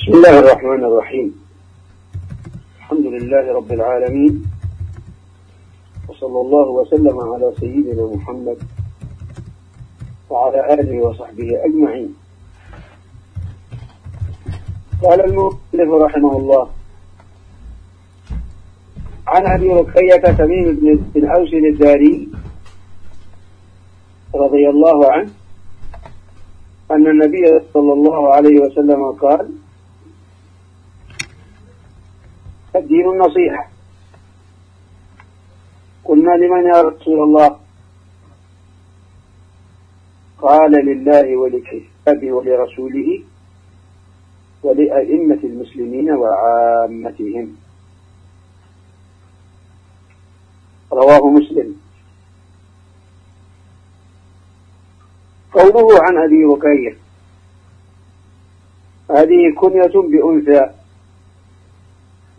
بسم الله الرحمن الرحيم. الحمد لله رب العالمين. وصلى الله وسلم على سيدنا محمد وعلى آله وصحبه أجمعين. قال المؤلف رحمه الله عن أبي رقية تميم بن أوس الداري رضي الله عنه أن النبي صلى الله عليه وسلم قال الدين النصيحة. قلنا لمن يا رسول الله؟ قال لله ولكتابه ولرسوله ولأئمة المسلمين وعامتهم. رواه مسلم. قوله عن أبي ركية هذه كنية بأنثى.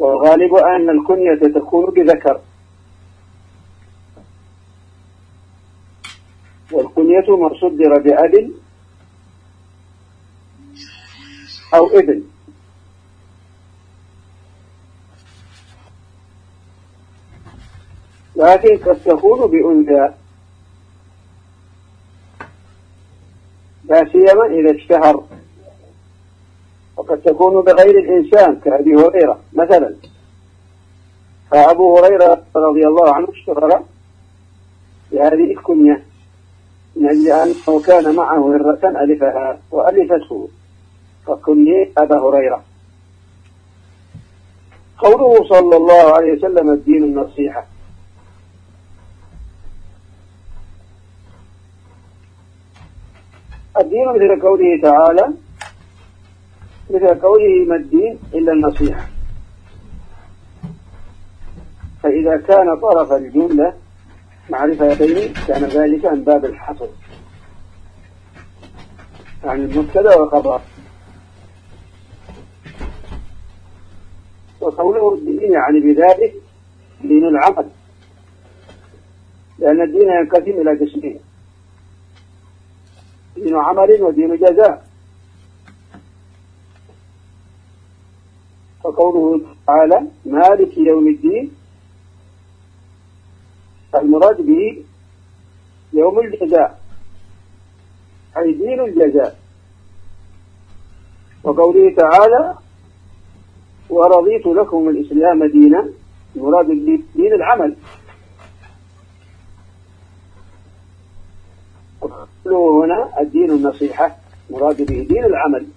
والغالب أن الكنية تكون بذكر. والكنية ما صدر بأب أو ابن. لكن قد تكون بأنثى. لا سيما إذا اشتهر. وقد تكون بغير الإنسان كأبي هريرة مثلا. فأبو هريرة رضي الله عنه اشتهر بهذه الكنية من أجل أنه كان معه هرة ألفها وألفته. فكني أبا هريرة. قوله صلى الله عليه وسلم الدين النصيحة. الدين مثل قوله تعالى مثل قوله ما الدين إلا النصيحة. فإذا كان طرف الجملة معرفتين كان ذلك من باب الحصر. يعني المبتدا والخبر. وقوله الدين يعني بذلك دين العمل لأن الدين ينقسم إلى قسمين دين عمل ودين جزاء. فقوله تعالى مالك يوم الدين. المراد به يوم الجزاء أي دين الجزاء. وقوله تعالى ورضيت لكم الإسلام دينا. المراد دين العمل. هنا الدين النصيحة مراد به دين العمل.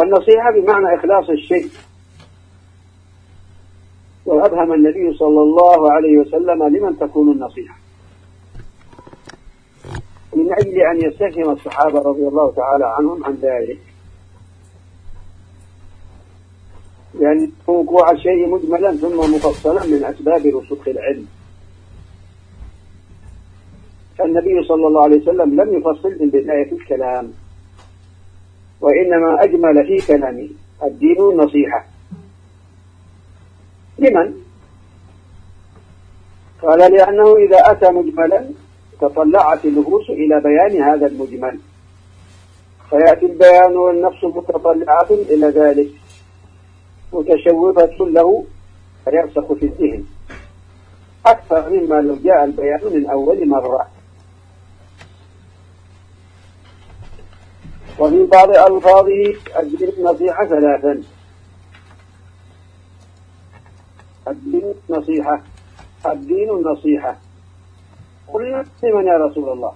والنصيحة بمعنى إخلاص الشيء. وأبهم النبي صلى الله عليه وسلم لمن تكون النصيحة. من أجل أن يستفهم الصحابة رضي الله تعالى عنهم عن ذلك. لأن وقوع الشيء مجملا ثم مفصلا من أسباب رسوخ العلم. فالنبي صلى الله عليه وسلم لم يفصل من بداية الكلام. وإنما أجمل في كلامه الدين النصيحة لمن؟ قال لأنه إذا أتى مجملا تطلعت النفوس إلى بيان هذا المجمل. فيأتي البيان والنفس متطلعة إلى ذلك. متشوفة له فيرسخ في الذهن. أكثر مما لو جاء البيان من أول مرة. وفي بعض ألفاظه الدين النصيحة ثلاثا. الدين النصيحة الدين النصيحة. قلنا لمن يا رسول الله.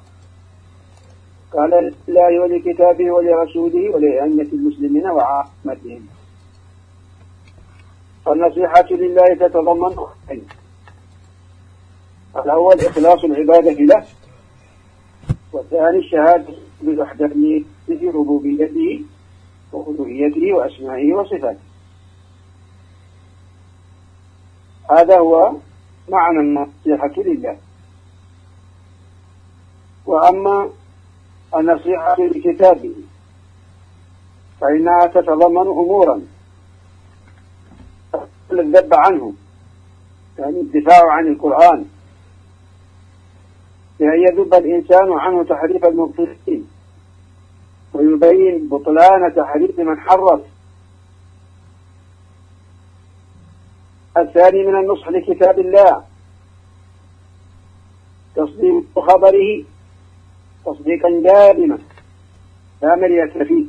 قال لله ولكتابه ولرسوله ولأئمة المسلمين وعامتهم. فالنصيحة لله تتضمن أمرين الأول إخلاص العبادة له. والثاني الشهادة بوحدانيته ربوبيته وألوهيته وأسمائه وصفاته هذا هو معنى النصيحة لله. وأما النصيحة لكتابه فإنها تتضمن أمورا. الذب عنه يعني الدفاع عن القرآن. بأن يذب الإنسان عنه تحريف المبطلين. ويبين بطلان تحريف من حرف. الثاني من النصح لكتاب الله. تصديق خبره تصديقا جازما لا مرية فيه.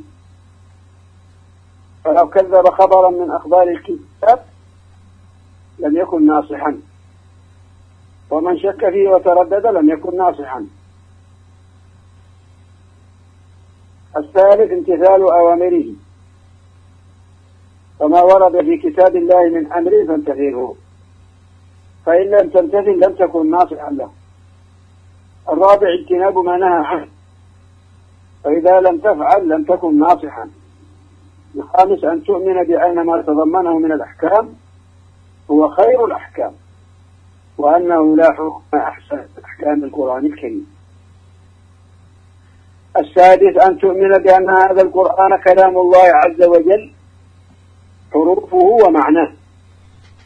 فلو كذب خبرا من أخبار الكتاب لم يكن ناصحا. ومن شك فيه وتردد لم يكن ناصحا. الثالث امتثال أوامره. فما ورد في كتاب الله من أمر فامتثله فإن لم تمتثل لم تكن ناصحا له. الرابع اجتناب ما نهى عنه. فإذا لم تفعل لم تكن ناصحا الخامس أن تؤمن بأن ما تضمنه من الأحكام هو خير الأحكام وأنه لا حكم أحسن أحكام القرآن الكريم. السادس أن تؤمن بأن هذا القرآن كلام الله عز وجل حروفه ومعناه.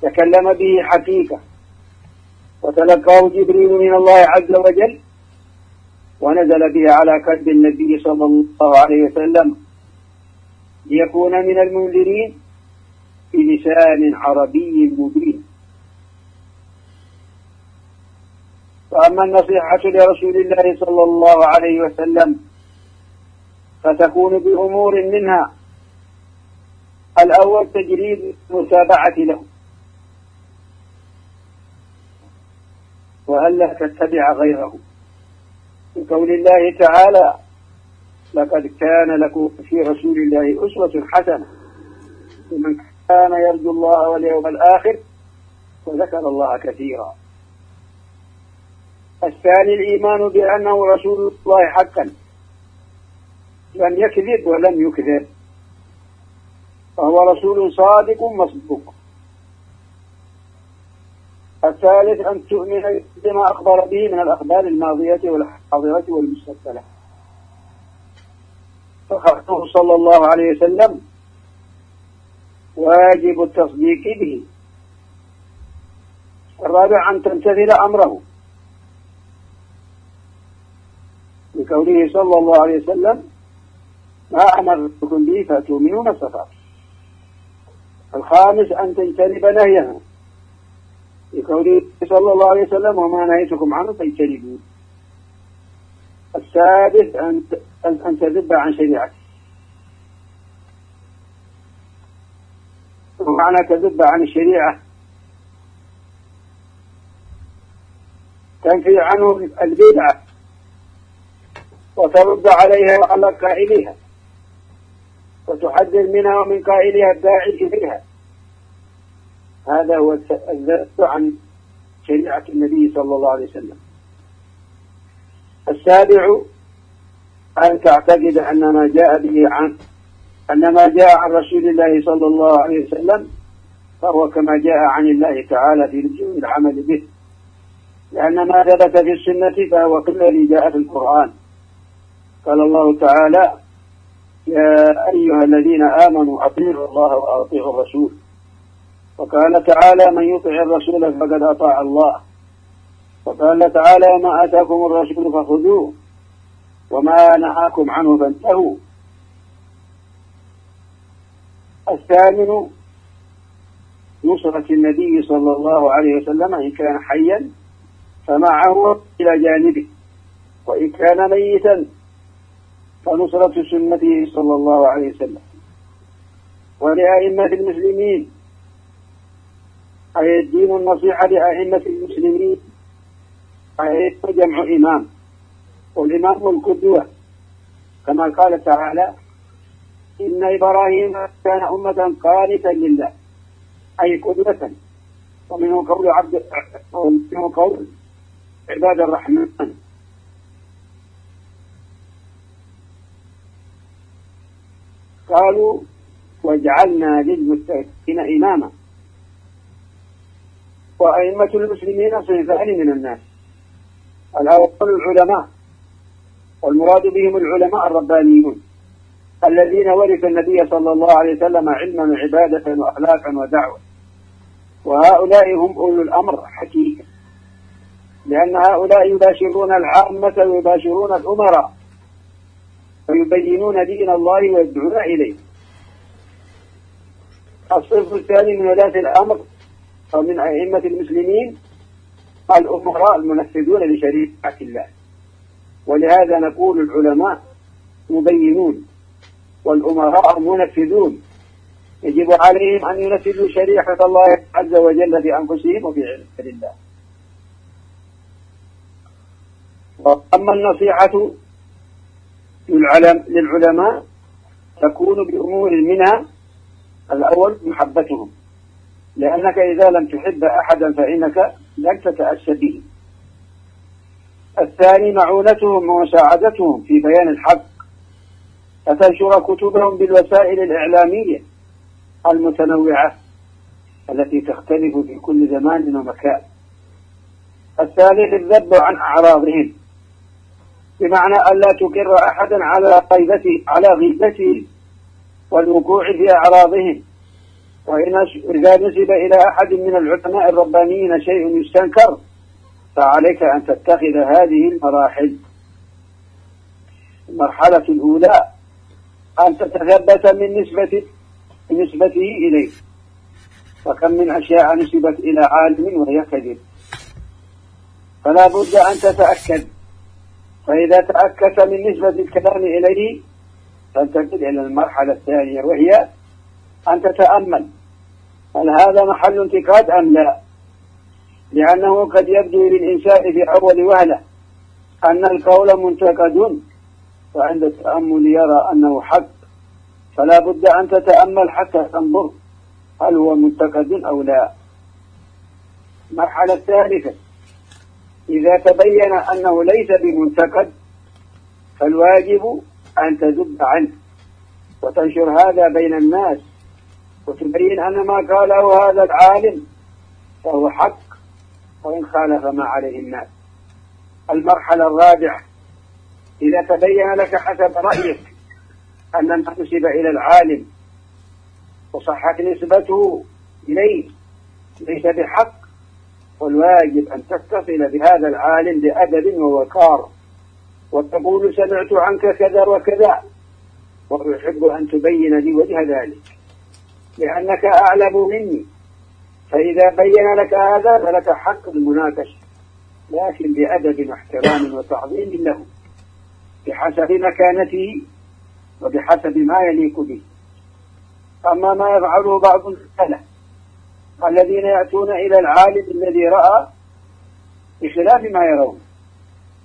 تكلم به حقيقة. وتلقاه جبريل من الله عز وجل ونزل به على قلب النبي صلى الله عليه وسلم ليكون من المنذرين بلسان عربي مبين. فأما النصيحة لرسول الله صلى الله عليه وسلم فتكون بأمور منها. الأول تجريد المتابعة له وألا تتبع غيره. من قول الله تعالى لقد كان لكم في رسول الله أسوة حسنة. لمن كان يرجو الله واليوم الآخر وذكر الله كثيرا. الثاني الإيمان بأنه رسول الله حقا. لم يكذب ولم يكذب. فهو رسول صادق مصدوق. الثالث أن تؤمن بما أخبر به من الأخبار الماضية والحاضرة والمستقبلة فخبره صلى الله عليه وسلم واجب التصديق به. الرابع أن تمتثل أمره. لقوله صلى الله عليه وسلم ما أمركم به فتؤمنون ما الخامس أن تجتنب نهيه لقوله صلى الله عليه وسلم وما نهيتكم عنه فاجتنبوه. السادس أن أن تذب عن شريعته. ومعنى تذب عن الشريعة. تنفي عنه البدعة. وترد عليها وعلى قائلها وتحذر منها ومن قائلها الداعي إليها. هذا هو الذب عن شريعة النبي صلى الله عليه وسلم. السابع أن تعتقد أن ما جاء به عن أن ما جاء عن رسول الله صلى الله عليه وسلم فهو كما جاء عن الله تعالى في لزوم العمل به. لأن ما ثبت في السنة فهو كالذي جاء في القرآن. قال الله تعالى يا أيها الذين آمنوا أطيعوا الله وأطيعوا الرسول. وقال تعالى من يطع الرسول فقد أطاع الله. وقال تعالى وما آتاكم الرسول فخذوه وما نهاكم عنه فانتهوا. الثامن نصرة النبي صلى الله عليه وسلم إن كان حيا فمعه إلى جانبه وإن كان ميتا فنصرة سنته صلى الله عليه وسلم. ولأئمة المسلمين. أي الدين النصيحة لأئمة المسلمين. أي جمع إمام. والإمام القدوة. كما قال تعالى إن إبراهيم كان أمة قانتا لله. أي قدوة. ومنه قول عبد ومنه قول عباد الرحمن. قالوا واجعلنا للمتقين إماما. وأئمة المسلمين صنفان من الناس. الأول العلماء والمراد بهم العلماء الربانيون الذين ورثوا النبي صلى الله عليه وسلم علما وعبادة وأخلاقا ودعوة. وهؤلاء هم أولو الأمر حقيقة لأن هؤلاء يباشرون العامة ويباشرون الأمراء. يبينون دين الله ويدعون إليه. الصنف الثاني من ولاة الأمر أو من أئمة المسلمين الأمراء المنفذون لشريعة الله. ولهذا نقول العلماء مبينون والأمراء منفذون. يجب عليهم أن ينفذوا شريعة الله عز وجل في أنفسهم وفي علم الله. وأما النصيحة للعلماء تكون بأمور منها الأول محبتهم. لأنك إذا لم تحب أحدا فإنك لن تتأسى به. الثاني معونتهم ومساعدتهم في بيان الحق. فتنشر كتبهم بالوسائل الإعلامية المتنوعة التي تختلف في كل زمان ومكان. الثالث الذب عن أعراضهم. بمعنى ألا تقر أحدا على غيبته على غيبته والوقوع في أعراضهم وإن إذا نسب إلى أحد من العلماء الربانيين شيء يستنكر فعليك أن تتخذ هذه المراحل. المرحلة الأولى أن تتثبت من نسبة نسبته إليه فكم من أشياء نسبت إلى عالم وهي كذب. فلا بد أن تتأكد. فإذا تأكدت من نسبة الكلام إليه تنتقل إلى المرحلة الثانية وهي أن تتأمل. هل هذا محل انتقاد أم لا؟ لأنه قد يبدو للإنسان في أول وهلة أن القول منتقد وعند التأمل يرى أنه حق. فلا بد أن تتأمل حتى تنظر هل هو منتقد أو لا. المرحلة الثالثة. إذا تبين أنه ليس بمنتقد فالواجب أن تذب عنه. وتنشر هذا بين الناس. وتبين أن ما قاله هذا العالم فهو حق وإن خالف ما عليه الناس. المرحلة الرابعة إذا تبين لك حسب رأيك أن ما نسب إلى العالم وصحت نسبته إليه ليس بحق. والواجب أن تتصل بهذا العالم بأدب ووقار. وتقول سمعت عنك كذا وكذا. وأحب أن تبين لي وجه ذلك. لأنك أعلم مني. فإذا بين لك هذا فلك حق المناقشة. لكن بأدب واحترام وتعظيم له. بحسب مكانته وبحسب ما يليق به. أما ما يفعله بعض السلف. الذين يأتون إلى العالم الذي رأى بخلاف ما يرون.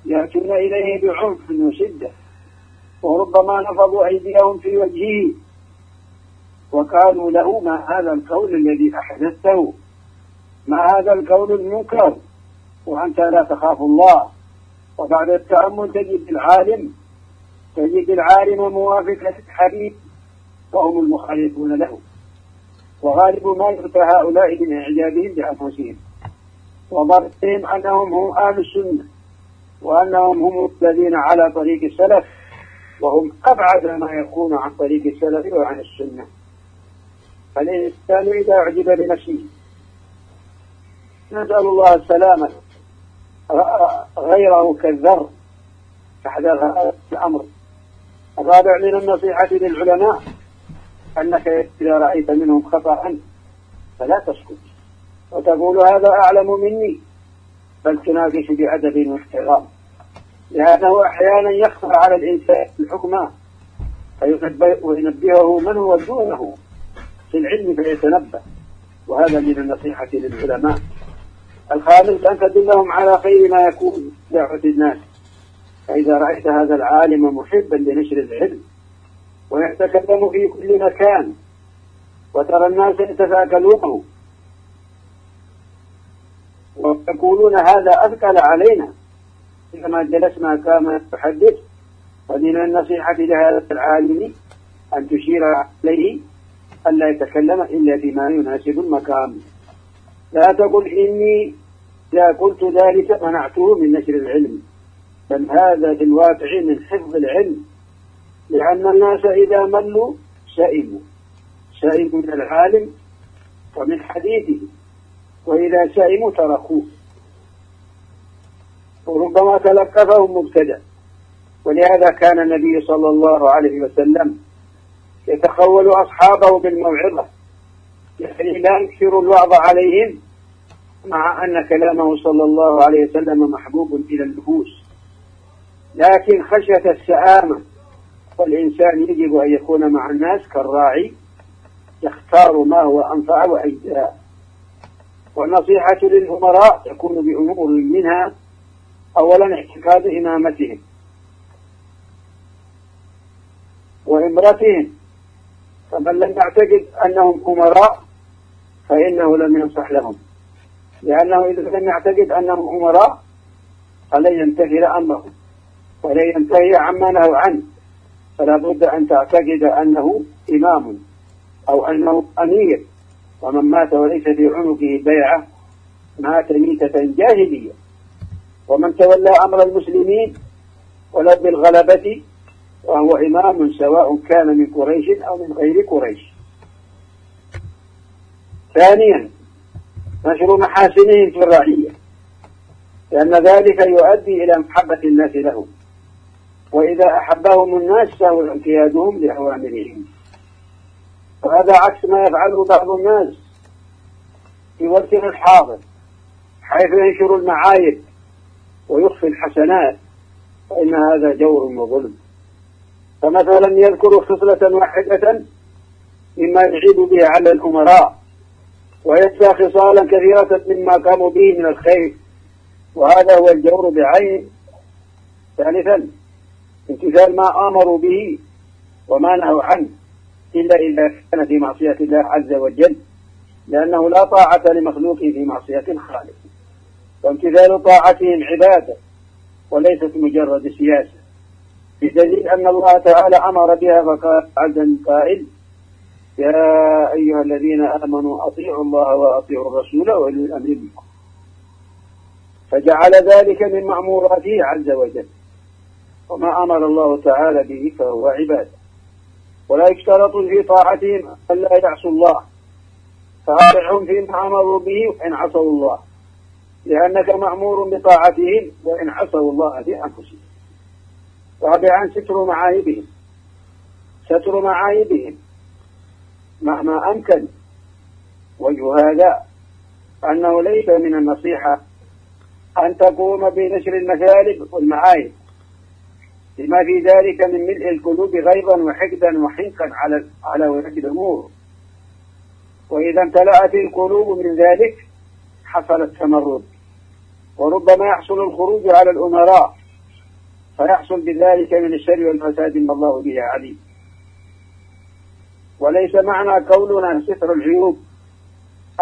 يأتون إليه بعنف وشدة وربما نفضوا أيديهم في وجهه وقالوا له ما هذا القول الذي أحدثته ما هذا القول المنكر وأنت لا تخاف الله. وبعد التأمل تجد العالم تجد العالم موافقة الحبيب وهم المخالفون له. وغالب ما يؤتى هؤلاء من إعجابهم بأنفسهم وضربهم أنهم هم أهل السنة وأنهم هم الذين على طريق السلف وهم أبعد ما يكون عن طريق السلف وعن السنة. فالإنسان إذا أعجب بنفسه نسأل الله السلامة غيره كالذر فاحذر هذا الأمر. الرابع من النصيحة للعلماء أنك إذا رأيت منهم خطأ فلا تسكت. وتقول هذا أعلم مني بل تناقش بأدب واحترام لأنه أحيانا يخفى على الإنسان الحكمة وينبهه من هو دونه في العلم فيتنبه. وهذا من النصيحة للعلماء. الخامس أن تدلهم على خير ما يكون دعوة الناس. فإذا رأيت هذا العالم محبا لنشر العلم ويتكلم في كل مكان. وترى الناس يتساكلونه ويقولون هذا أثقل علينا. عندما جلسنا كما تحدث. ومن النصيحة لهذا العالم أن تشير عليه ألا يتكلم إلا بما يناسب المكان لا تقل إني إذا قلت ذلك منعته من نشر العلم. بل هذا في الواقع من حفظ العلم. لأن الناس إذا ملوا سئموا سئموا من العالم ومن حديثه. وإذا سئموا تركوه. وربما تلقفهم مبتدأ. ولهذا كان النبي صلى الله عليه وسلم يتخول أصحابه بالموعظة. يعني لا يكثر الوعظ عليهم مع أن كلامه صلى الله عليه وسلم محبوب إلى النفوس. لكن خشية السآمة والإنسان يجب أن يكون مع الناس كالراعي يختار ما هو أنفع وأجزاء. والنصيحة للأمراء تكون بأمور منها أولا اعتقاد إمامتهم وإمرتهم فمن لم يعتقد أنهم أمراء فإنه لم ينصح لهم. لأنه إذا لم يعتقد أنهم أمراء فلن يمتثل أمرهم ولن ينتهي عما نهوا عنه. فلا بد أن تعتقد أنه إمام أو أنه أمير. ومن مات وليس في عنقه بيعة مات ميتة جاهلية. ومن تولى أمر المسلمين ولو بالغلبة وهو إمام سواء كان من قريش أو من غير قريش. ثانيا نشر محاسنهم في الرعية لأن ذلك يؤدي إلى محبة الناس لهم. وإذا أحبهم الناس سهل انقيادهم لأوامرهم. وهذا عكس ما يفعله بعض الناس في وقتنا الحاضر حيث ينشر المعايب ويخفي الحسنات فإن هذا جور وظلم. فمثلا يذكر خصلة واحدة مما يعيب به على الأمراء وينسى خصالا كثيرة مما قاموا به من الخير وهذا هو الجور بعين. ثالثا امتثال ما آمروا به وما نهوا عنه إلا إذا كان في معصية الله عز وجل لأنه لا طاعة لمخلوق في معصية الخالق وامتثال طاعتهم عبادة وليست مجرد سياسة. بدليل أن الله تعالى أمر بها فقال عز قائل يا أيها الذين آمنوا أطيعوا الله وأطيعوا الرسول وأولي الأمر منكم. فجعل ذلك من ماموراته عز وجل. وما أمر الله تعالى به فهو عبادة ولا يشترط في طاعتهم أن لا يعصوا الله. فأطعهم فيما أمروا به وإن عصوا الله. لأنك مأمور بطاعتهم وإن عصوا الله في أنفسهم. رابعا ستر معايبهم. ستر معايبهم. مهما أمكن. وجه هذا أنه ليس من النصيحة أن تقوم بنشر المثالب والمعايب. لما في ذلك من ملء القلوب غيظا وحقدا وحنقا على على ولاة الأمور. وإذا امتلأت القلوب من ذلك حصل التمرد. وربما يحصل الخروج على الأمراء فيحصل بذلك من الشر والفساد ما الله به عليم. وليس معنى قولنا ستر العيوب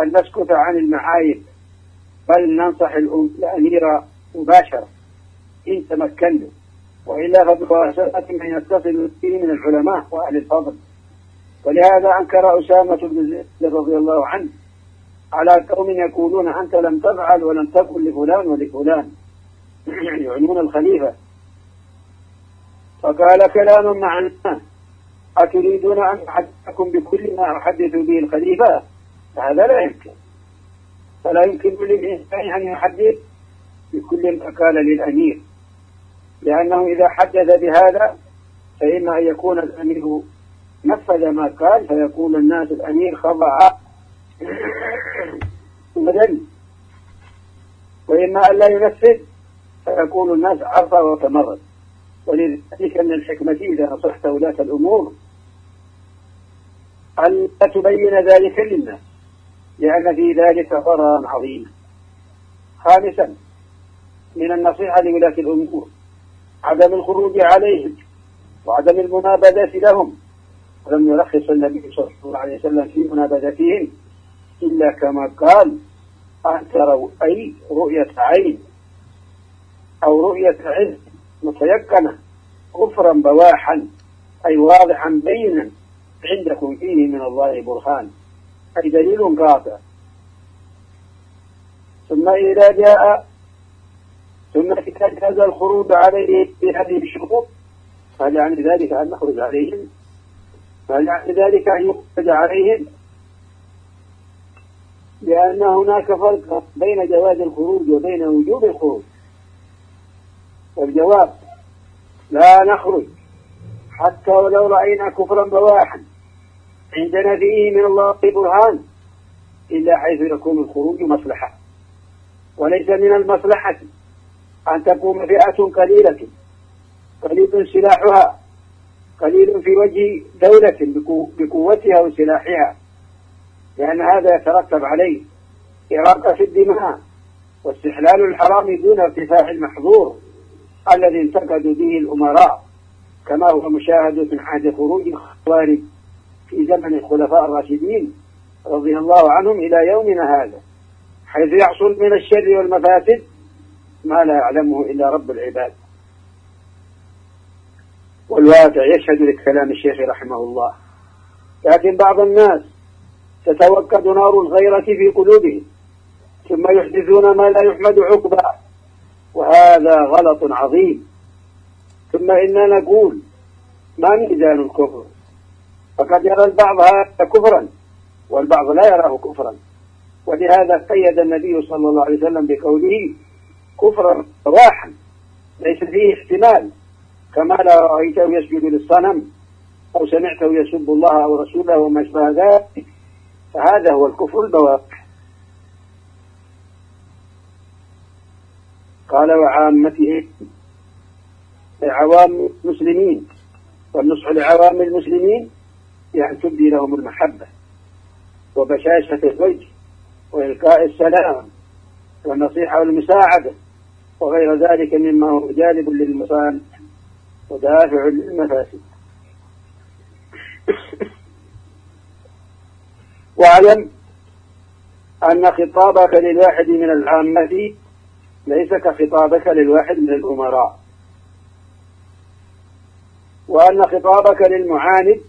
أن نسكت عن المعايب بل ننصح الأمير مباشرة إن تمكنوا وإلا فبواسطة من يتصل به من العلماء وأهل الفضل. ولهذا أنكر أسامة بن زيد رضي الله عنه على قوم يقولون أنت لم تفعل ولم تكن لفلان ولفلان. يعنون الخليفة. فقال كلام مع الناس. أتريدون أن أحدثكم بكل ما أحدث به الخليفة؟ هذا لا يمكن. فلا يمكن للإنسان أن يحدث بكل ما قال للأمير. لأنه إذا حدث بهذا فإما أن يكون الأمير نفذ ما قال فيقول الناس الأمير خضع ودل وإما أن لا ينفذ فيقول الناس عرف وتمرد. ولذلك من الحكمة إذا نصحت ولاة الأمور أن تبين ذلك للناس لأن في ذلك ضررا عظيما خامسا من النصيحة لولاة الأمور عدم الخروج عليهم وعدم المنابذة لهم. ولم يرخص النبي صلى الله عليه وسلم في منابذتهم إلا كما قال أن تروا أي رؤية عين أو رؤية علم متيقنة كفرا بواحا أي واضحا بينا عندكم فيه من الله برهان. أي دليل قاطع. ثم إذا جاء ثم هذا الخروج عليه بهذه الشروط فهل يعني ذلك أن نخرج عليهم؟ فهل يعني ذلك أن يخرج عليهم؟ لأن هناك فرق بين جواز الخروج وبين وجوب الخروج. والجواب لا نخرج حتى ولو رأينا كفرا بواحا. عندنا فيه من الله برهان إلا حيث يكون الخروج مصلحة. وليس من المصلحة أن تقوم فئة قليلة. قليل سلاحها. قليل في وجه دولة بقوتها وسلاحها. لأن هذا يترتب عليه إراقة في الدماء واستحلال الحرام دون ارتفاع المحظور الذي انتقدوا به الأمراء كما هو مشاهد من عهد خروج الخوارج في زمن الخلفاء الراشدين رضي الله عنهم إلى يومنا هذا حيث يحصل من الشر والمفاسد ما لا يعلمه إلا رب العباد. والواقع يشهد لكلام الشيخ رحمه الله. لكن بعض الناس تتوكد نار الغيرة في قلوبهم ثم يحدثون ما لا يحمد عقبا وهذا غلط عظيم. ثم إننا نقول ما ميزان الكفر؟ فقد يرى البعض هذا كفرا والبعض لا يراه كفرا. ولهذا قيد النبي صلى الله عليه وسلم بقوله كفرا راحا. ليس فيه احتمال. كما لا رأيته يسجد للصنم أو سمعته يسب الله أو رسوله وما أشبه ذلك فهذا هو الكفر البواقع. قال وعامته عوام المسلمين والنصح لعوام المسلمين يعني تبدي لهم المحبة وبشاشة الوجه وإلقاء السلام والنصيحة والمساعدة. وغير ذلك مما هو جالب للمصالح ودافع للمفاسد. واعلم أن خطابك للواحد من العامة ليس كخطابك للواحد من الأمراء. وأن خطابك للمعاند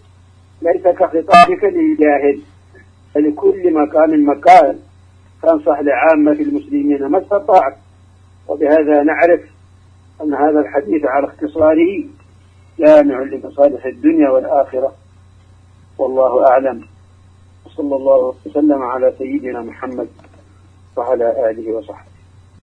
ليس كخطابك للجاهل فلكل مكان مكان. تنصح لعامة المسلمين ما استطعت وبهذا نعرف أن هذا الحديث على اختصاره جامع لمصالح الدنيا والآخرة. والله أعلم. وصلى الله وسلم على سيدنا محمد وعلى آله وصحبه.